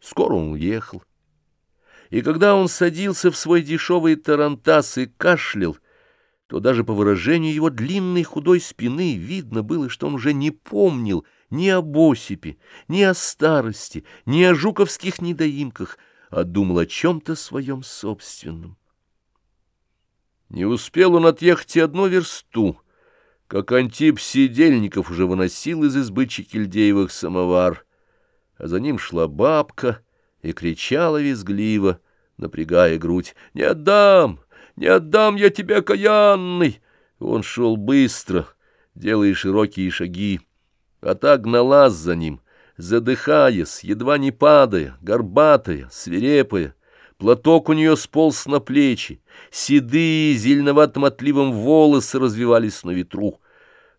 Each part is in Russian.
Скоро он уехал. И когда он садился в свой дешевый тарантас и кашлял, то даже по выражению его длинной худой спины видно было, что он уже не помнил ни об Осипе, ни о старости, ни о жуковских недоимках, а думал о чем-то своем собственном. Не успел он отъехать и одну версту, как Антип Сидельников уже выносил из избы Чекильдеевых самовар, а за ним шла бабка и кричала визгливо, напрягая грудь, «Не отдам! Не отдам я тебя, каянный!» Он шел быстро, делая широкие шаги, а та гналась за ним, задыхаясь, едва не падая, горбатая, свирепая. Платок у нее сполз на плечи, седые, зеленоватым отливом волосы развивались на ветру.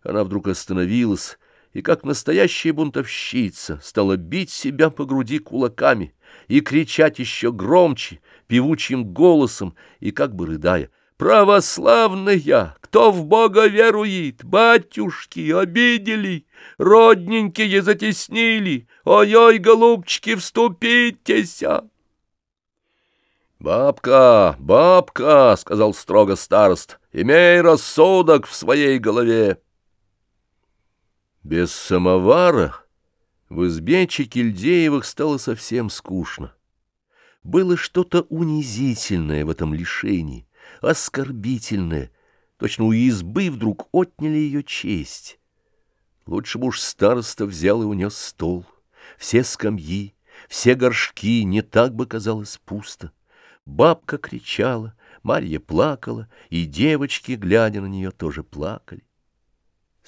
Она вдруг остановилась и, как настоящая бунтовщица, стала бить себя по груди кулаками и кричать еще громче, певучим голосом и как бы рыдая. «Православная! Кто в Бога верует? Батюшки обидели, родненькие затеснили! Ой-ой, голубчики, вступитесь!» «Бабка, бабка!» — сказал строго старост. «Имей рассудок в своей голове!» Без самовара в избе Чекильдеевых стало совсем скучно. Было что-то унизительное в этом лишении, оскорбительное. Точно у избы вдруг отняли ее честь. Лучше бы уж староста взял и унес стол, все скамьи, все горшки, не так бы казалось пусто. Бабка кричала, Марья плакала, и девочки, глядя на нее, тоже плакали.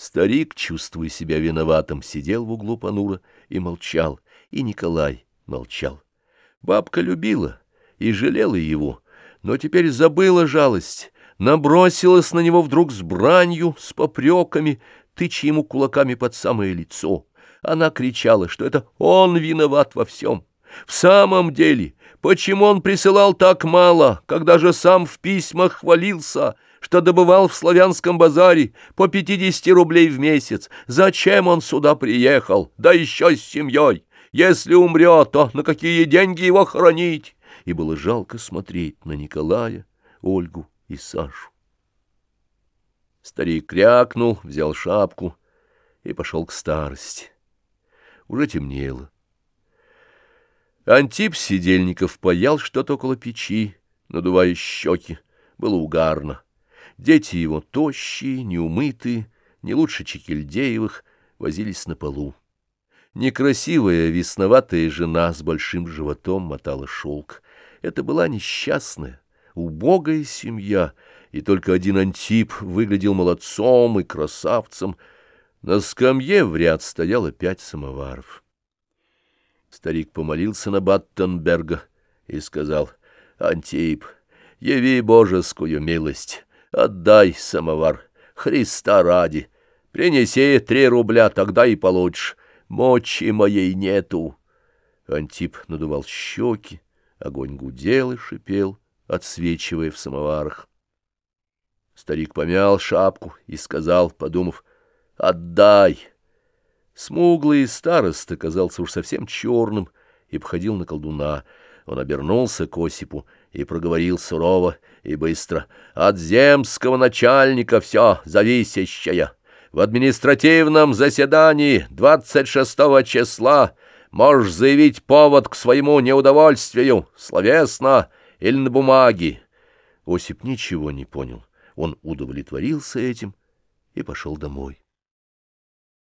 Старик, чувствуя себя виноватым, сидел в углу понура и молчал, и Николай молчал. Бабка любила и жалела его, но теперь забыла жалость, набросилась на него вдруг с бранью, с попреками, тыча ему кулаками под самое лицо. Она кричала, что это он виноват во всем. В самом деле, почему он присылал так мало, когда же сам в письмах хвалился — что добывал в славянском базаре по 50 рублей в месяц. Зачем он сюда приехал, да еще с семьей? Если умрет, то на какие деньги его хоронить? И было жалко смотреть на Николая, Ольгу и Сашу. Старик крякнул, взял шапку и пошел к старости. Уже темнело. Антип Сидельников паял что-то около печи, надувая щеки. Было угарно. Дети его тощие, неумытые, не лучше Чекильдеевых, возились на полу. Некрасивая весноватая жена с большим животом мотала шелк. Это была несчастная, убогая семья, и только один Антип выглядел молодцом и красавцем. На скамье в ряд стояло пять самоваров. Старик помолился на Баттенберга и сказал, «Антип, яви божескую милость». Отдай самовар, Христа ради. Принеси три рубля, тогда и получишь. Мочи моей нету. Антип надувал щеки, огонь гудел и шипел, отсвечивая в самоварах. Старик помял шапку и сказал, подумав, «Отдай!» Смуглый староста казался уж совсем черным и походил на колдуна. Он обернулся к Осипу и проговорил сурово и быстро. «От земского начальника все зависящее. В административном заседании 26 числа можешь заявить повод к своему неудовольствию, словесно или на бумаге». Осип ничего не понял. Он удовлетворился этим и пошел домой.